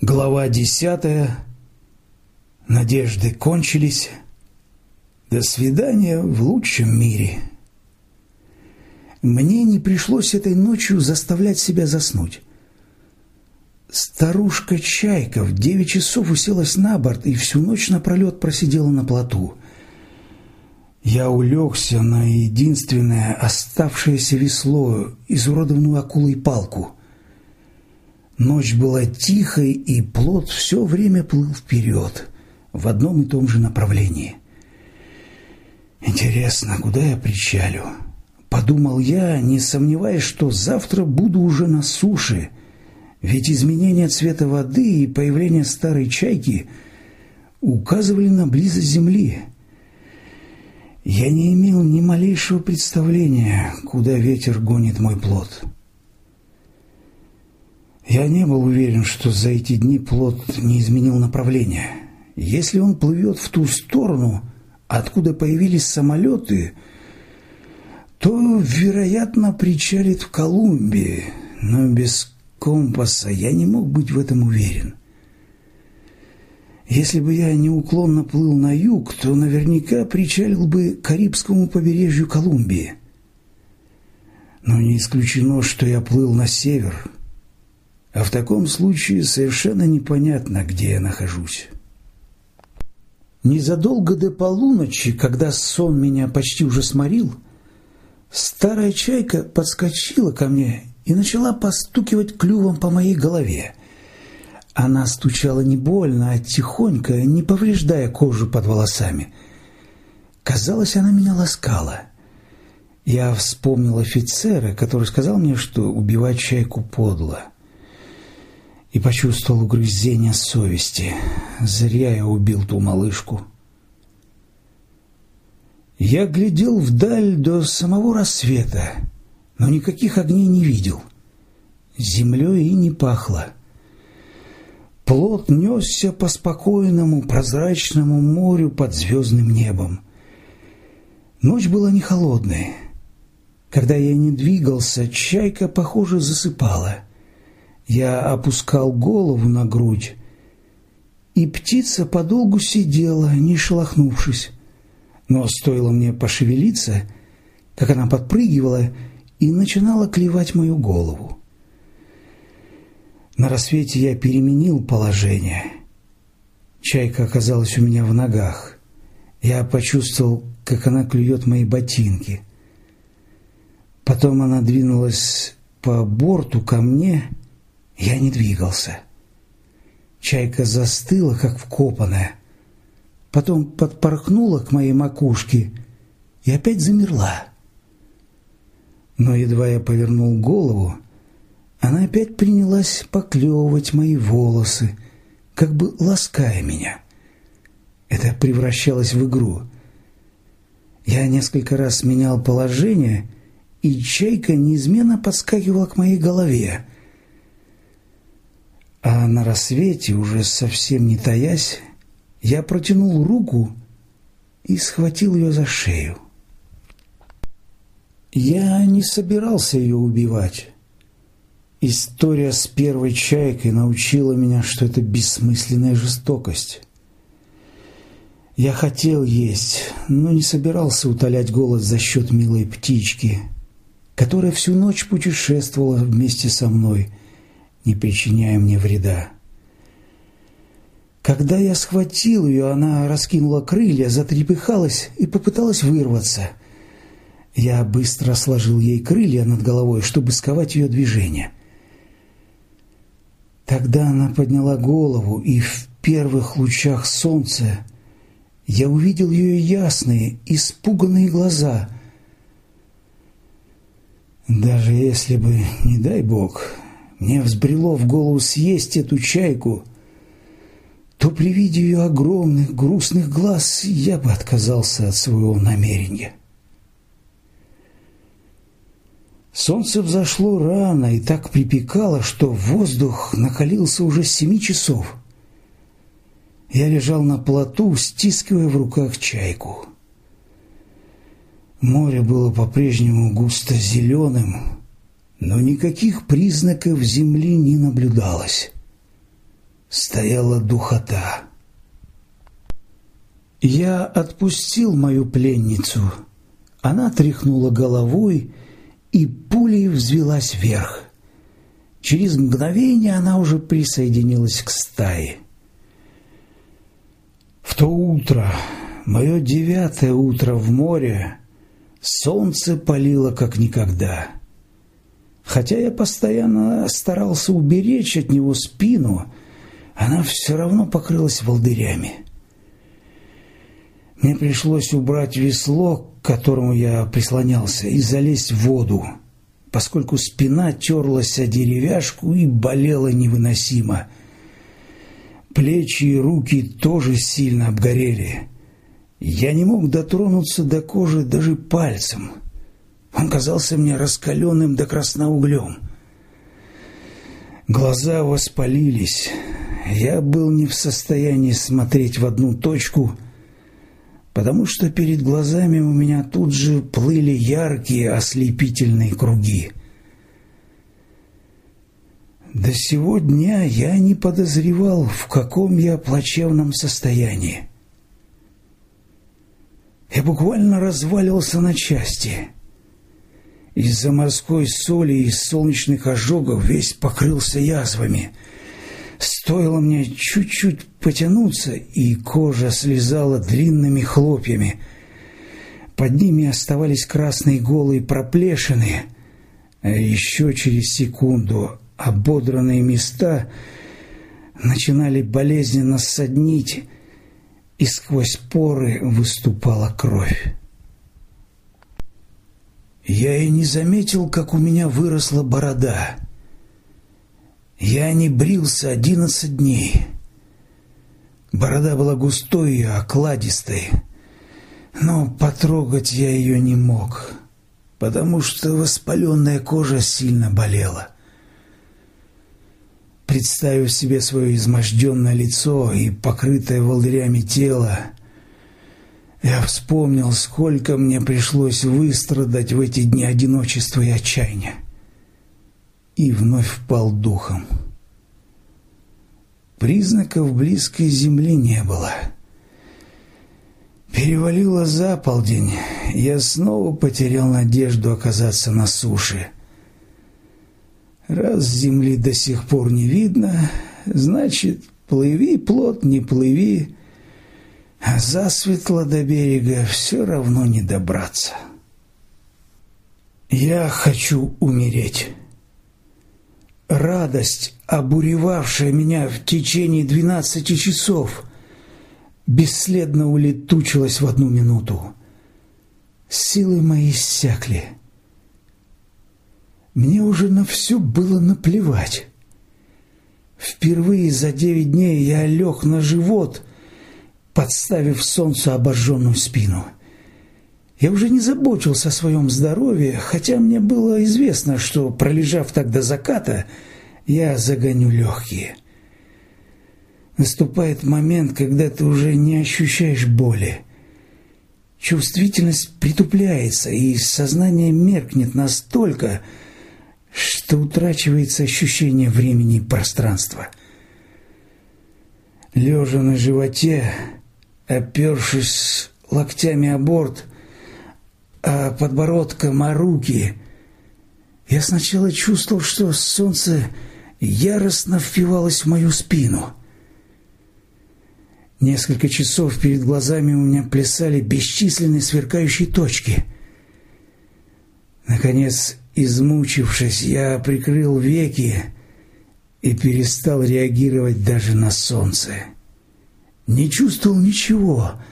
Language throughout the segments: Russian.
Глава десятая. Надежды кончились. До свидания в лучшем мире. Мне не пришлось этой ночью заставлять себя заснуть. Старушка Чайка в девять часов уселась на борт и всю ночь напролет просидела на плоту. Я улегся на единственное оставшееся весло, изуродованную акулой палку. Ночь была тихой, и плот все время плыл вперед, в одном и том же направлении. «Интересно, куда я причалю?» Подумал я, не сомневаясь, что завтра буду уже на суше, ведь изменение цвета воды и появление старой чайки указывали на близость земли. Я не имел ни малейшего представления, куда ветер гонит мой плод. Я не был уверен, что за эти дни плод не изменил направление. Если он плывет в ту сторону, откуда появились самолеты – то, вероятно, причалит в Колумбии, но без компаса я не мог быть в этом уверен. Если бы я неуклонно плыл на юг, то наверняка причалил бы к Карибскому побережью Колумбии. Но не исключено, что я плыл на север, а в таком случае совершенно непонятно, где я нахожусь. Незадолго до полуночи, когда сон меня почти уже сморил, Старая чайка подскочила ко мне и начала постукивать клювом по моей голове. Она стучала не больно, а тихонько, не повреждая кожу под волосами. Казалось, она меня ласкала. Я вспомнил офицера, который сказал мне, что убивать чайку подло. И почувствовал угрызение совести. Зря я убил ту малышку. Я глядел вдаль до самого рассвета, но никаких огней не видел. Землей и не пахло. Плот несся по спокойному прозрачному морю под звездным небом. Ночь была не холодная. Когда я не двигался, чайка, похоже, засыпала. Я опускал голову на грудь, и птица подолгу сидела, не шелохнувшись. Но стоило мне пошевелиться, как она подпрыгивала и начинала клевать мою голову. На рассвете я переменил положение. Чайка оказалась у меня в ногах. Я почувствовал, как она клюет мои ботинки. Потом она двинулась по борту ко мне, я не двигался. Чайка застыла, как вкопанная потом подпорхнула к моей макушке и опять замерла. Но едва я повернул голову, она опять принялась поклевывать мои волосы, как бы лаская меня. Это превращалось в игру. Я несколько раз менял положение, и чайка неизменно подскакивала к моей голове. А на рассвете, уже совсем не таясь, я протянул руку и схватил ее за шею. Я не собирался ее убивать. История с первой чайкой научила меня, что это бессмысленная жестокость. Я хотел есть, но не собирался утолять голод за счет милой птички, которая всю ночь путешествовала вместе со мной, не причиняя мне вреда. Когда я схватил ее, она раскинула крылья, затрепыхалась и попыталась вырваться. Я быстро сложил ей крылья над головой, чтобы сковать ее движение. Тогда она подняла голову, и в первых лучах солнца я увидел ее ясные, испуганные глаза. Даже если бы, не дай бог, мне взбрело в голову съесть эту чайку — то при виде ее огромных грустных глаз я бы отказался от своего намерения. Солнце взошло рано и так припекало, что воздух накалился уже с семи часов. Я лежал на плоту, стискивая в руках чайку. Море было по-прежнему густо зеленым, но никаких признаков земли не наблюдалось. стояла духота. Я отпустил мою пленницу. Она тряхнула головой и пулей взвелась вверх. Через мгновение она уже присоединилась к стае. В то утро, мое девятое утро в море, солнце палило как никогда. Хотя я постоянно старался уберечь от него спину, она все равно покрылась волдырями. Мне пришлось убрать весло, к которому я прислонялся, и залезть в воду, поскольку спина терлась о деревяшку и болела невыносимо. Плечи и руки тоже сильно обгорели. Я не мог дотронуться до кожи даже пальцем. Он казался мне раскаленным до красноуглем. Глаза воспалились. Я был не в состоянии смотреть в одну точку – потому что перед глазами у меня тут же плыли яркие ослепительные круги. До сего дня я не подозревал, в каком я плачевном состоянии. Я буквально развалился на части. Из-за морской соли и солнечных ожогов весь покрылся язвами – Стоило мне чуть-чуть потянуться, и кожа слезала длинными хлопьями. Под ними оставались красные голые проплешины, а еще через секунду ободранные места начинали болезненно соднить, и сквозь поры выступала кровь. Я и не заметил, как у меня выросла борода — я не брился одиннадцать дней. Борода была густой и окладистой, но потрогать я ее не мог, потому что воспаленная кожа сильно болела. Представив себе свое изможденное лицо и покрытое волдырями тело, я вспомнил, сколько мне пришлось выстрадать в эти дни одиночества и отчаяния и вновь впал духом. Признаков близкой земли не было. Перевалило за полдень, я снова потерял надежду оказаться на суше. Раз земли до сих пор не видно, значит, плыви, плот, не плыви, а засветло до берега все равно не добраться. Я хочу умереть. Радость, обуревавшая меня в течение двенадцати часов, бесследно улетучилась в одну минуту. Силы мои иссякли. Мне уже на все было наплевать. Впервые за девять дней я лег на живот, подставив солнцу обожженную спину. Я уже не заботился о своем здоровье, хотя мне было известно, что, пролежав так до заката, я загоню легкие. Наступает момент, когда ты уже не ощущаешь боли. Чувствительность притупляется, и сознание меркнет настолько, что утрачивается ощущение времени и пространства. Лежа на животе, опершись локтями о борт, а подбородком о руки. Я сначала чувствовал, что солнце яростно впивалось в мою спину. Несколько часов перед глазами у меня плясали бесчисленные сверкающие точки. Наконец, измучившись, я прикрыл веки и перестал реагировать даже на солнце. Не чувствовал ничего —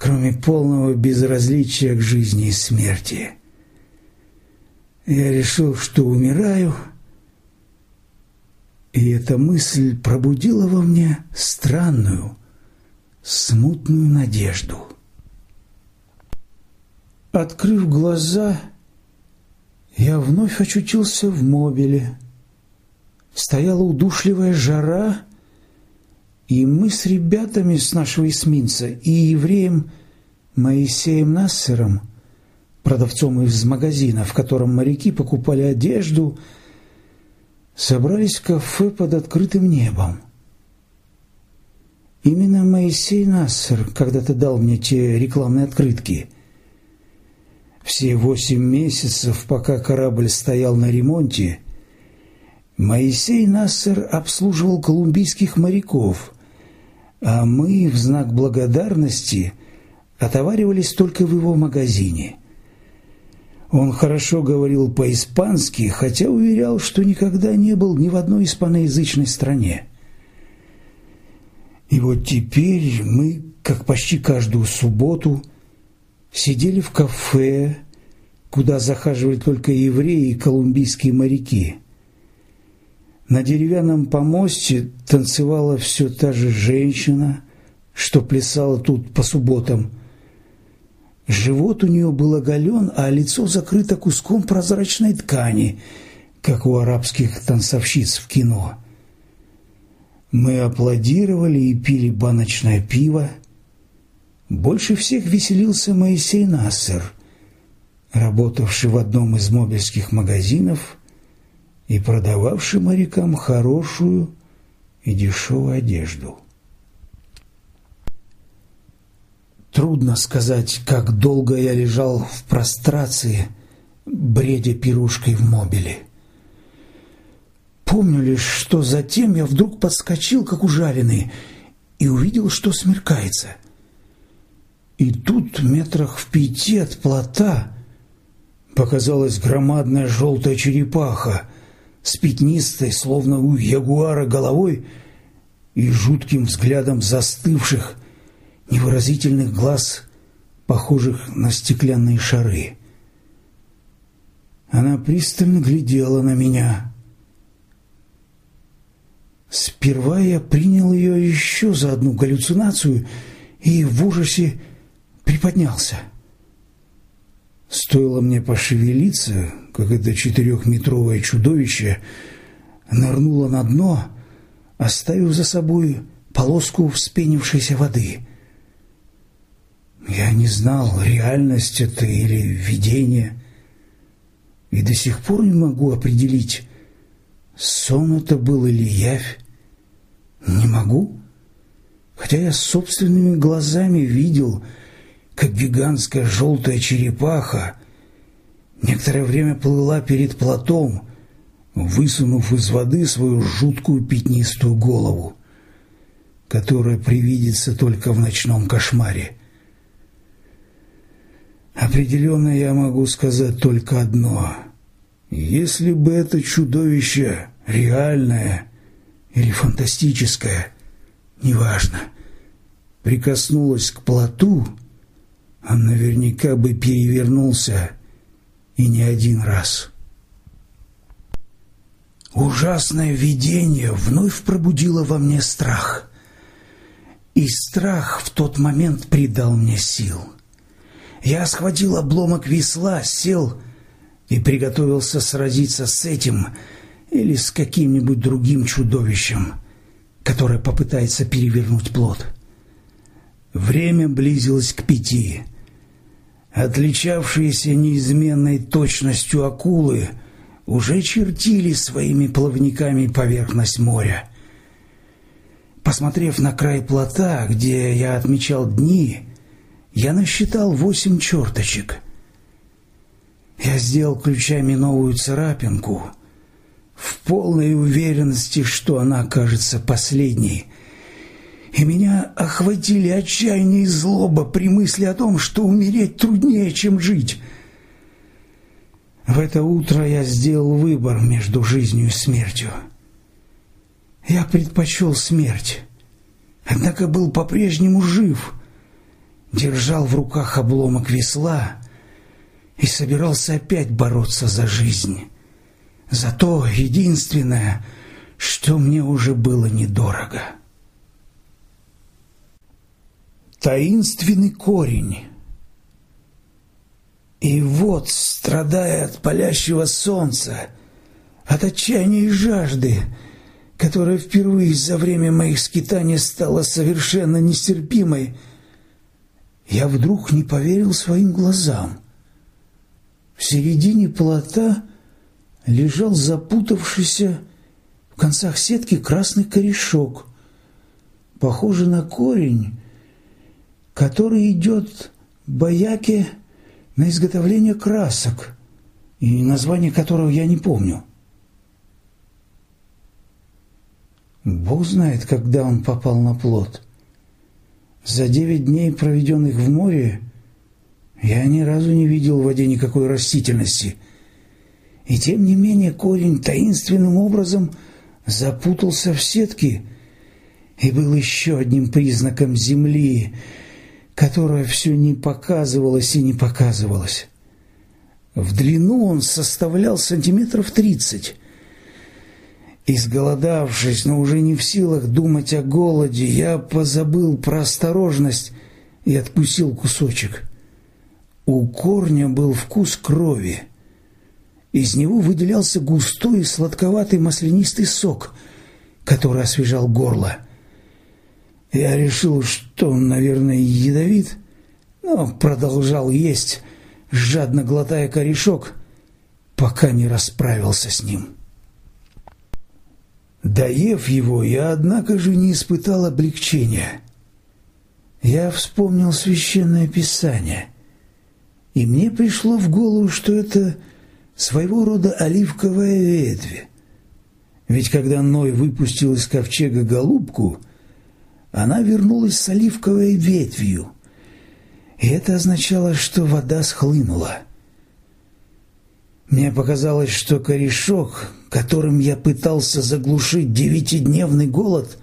кроме полного безразличия к жизни и смерти. Я решил, что умираю, и эта мысль пробудила во мне странную, смутную надежду. Открыв глаза, я вновь очутился в мобиле. Стояла удушливая жара, и мы с ребятами с нашего эсминца и евреем Моисеем Нассером, продавцом из магазина, в котором моряки покупали одежду, собрались в кафе под открытым небом. Именно Моисей Нассер когда-то дал мне те рекламные открытки. Все восемь месяцев, пока корабль стоял на ремонте, Моисей Нассер обслуживал колумбийских моряков, а мы в знак благодарности отоваривались только в его магазине. Он хорошо говорил по-испански, хотя уверял, что никогда не был ни в одной испаноязычной стране. И вот теперь мы, как почти каждую субботу, сидели в кафе, куда захаживали только евреи и колумбийские моряки. На деревянном помосте танцевала все та же женщина, что плясала тут по субботам. Живот у нее был оголен, а лицо закрыто куском прозрачной ткани, как у арабских танцовщиц в кино. Мы аплодировали и пили баночное пиво. Больше всех веселился Моисей Нассер, работавший в одном из мобильских магазинов и продававший морякам хорошую и дешевую одежду. Трудно сказать, как долго я лежал в прострации, бредя пирушкой в мобиле. Помню лишь, что затем я вдруг подскочил, как ужаленный, и увидел, что смеркается. И тут, метрах в пяти от плота, показалась громадная желтая черепаха с пятнистой, словно у ягуара, головой и жутким взглядом застывших, невыразительных глаз, похожих на стеклянные шары. Она пристально глядела на меня — Сперва я принял ее еще за одну галлюцинацию и в ужасе приподнялся. Стоило мне пошевелиться, как это четырехметровое чудовище нырнуло на дно, оставив за собой полоску вспенившейся воды. Я не знал, реальность это или видение, и до сих пор не могу определить, сон это был или явь. Не могу. Хотя я собственными глазами видел, как гигантская желтая черепаха некоторое время плыла перед плотом, высунув из воды свою жуткую пятнистую голову, которая привидится только в ночном кошмаре. Определенно я могу сказать только одно. Если бы это чудовище реальное или фантастическое, неважно, прикоснулась к плоту, он наверняка бы перевернулся и не один раз. Ужасное видение вновь пробудило во мне страх. И страх в тот момент придал мне сил. Я схватил обломок весла, сел и приготовился сразиться с этим или с каким-нибудь другим чудовищем, которое попытается перевернуть плод. Время близилось к пяти. Отличавшиеся неизменной точностью акулы уже чертили своими плавниками поверхность моря. Посмотрев на край плота, где я отмечал дни, я насчитал восемь черточек. Я сделал ключами новую царапинку — в полной уверенности, что она окажется последней. И меня охватили отчаяние и злоба при мысли о том, что умереть труднее, чем жить. В это утро я сделал выбор между жизнью и смертью. Я предпочел смерть, однако был по-прежнему жив, держал в руках обломок весла и собирался опять бороться за жизнь за то единственное, что мне уже было недорого. Таинственный корень. И вот, страдая от палящего солнца, от отчаяния и жажды, которая впервые за время моих скитаний стала совершенно нестерпимой, я вдруг не поверил своим глазам. В середине плота лежал запутавшийся в концах сетки красный корешок, похоже на корень, который идет баяке на изготовление красок, и название которого я не помню. Бог знает, когда он попал на плод. За девять дней, проведенных в море, я ни разу не видел в воде никакой растительности. И тем не менее корень таинственным образом запутался в сетке и был еще одним признаком земли, которая все не показывалась и не показывалась. В длину он составлял сантиметров тридцать. Изголодавшись, но уже не в силах думать о голоде, я позабыл про осторожность и откусил кусочек. У корня был вкус крови. Из него выделялся густой сладковатый маслянистый сок, который освежал горло. Я решил, что он, наверное, ядовит, но продолжал есть, жадно глотая корешок, пока не расправился с ним. Доев его, я, однако же, не испытал облегчения. Я вспомнил священное писание, и мне пришло в голову, что это своего рода оливковая ветвь. Ведь когда Ной выпустил из ковчега голубку, она вернулась с оливковой ветвью, и это означало, что вода схлынула. Мне показалось, что корешок, которым я пытался заглушить девятидневный голод,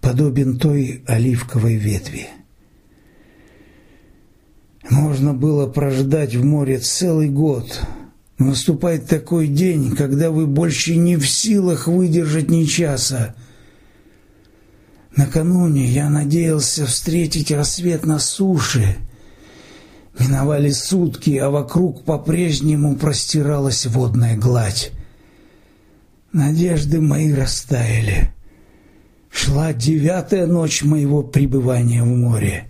подобен той оливковой ветви. Можно было прождать в море целый год. Наступает такой день, когда вы больше не в силах выдержать ни часа. Накануне я надеялся встретить рассвет на суше — Миновали сутки, а вокруг по-прежнему простиралась водная гладь. Надежды мои растаяли. Шла девятая ночь моего пребывания в море.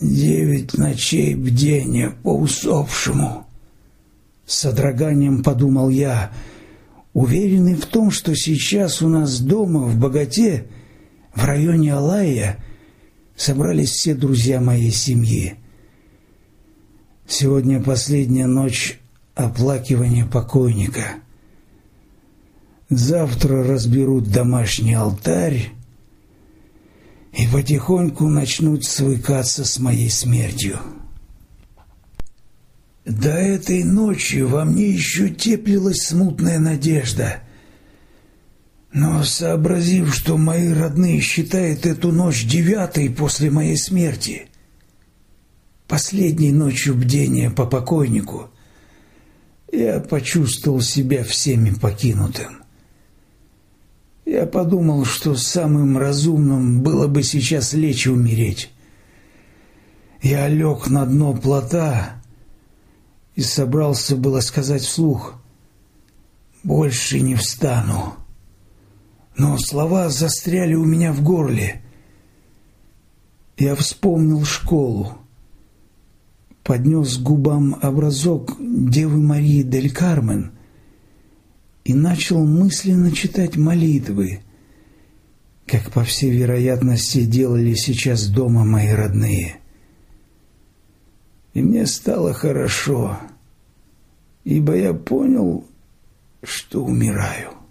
Девять ночей бдения по усопшему. С содроганием подумал я, уверенный в том, что сейчас у нас дома в богате, в районе Алая, собрались все друзья моей семьи. Сегодня последняя ночь оплакивания покойника. Завтра разберут домашний алтарь и потихоньку начнут свыкаться с моей смертью. До этой ночи во мне еще теплилась смутная надежда — но сообразив, что мои родные считают эту ночь девятой после моей смерти, последней ночью бдения по покойнику, я почувствовал себя всеми покинутым. Я подумал, что самым разумным было бы сейчас лечь и умереть. Я лег на дно плота и собрался было сказать вслух «Больше не встану» но слова застряли у меня в горле. Я вспомнил школу, поднес губам образок Девы Марии дель Кармен и начал мысленно читать молитвы, как, по всей вероятности, делали сейчас дома мои родные. И мне стало хорошо, ибо я понял, что умираю.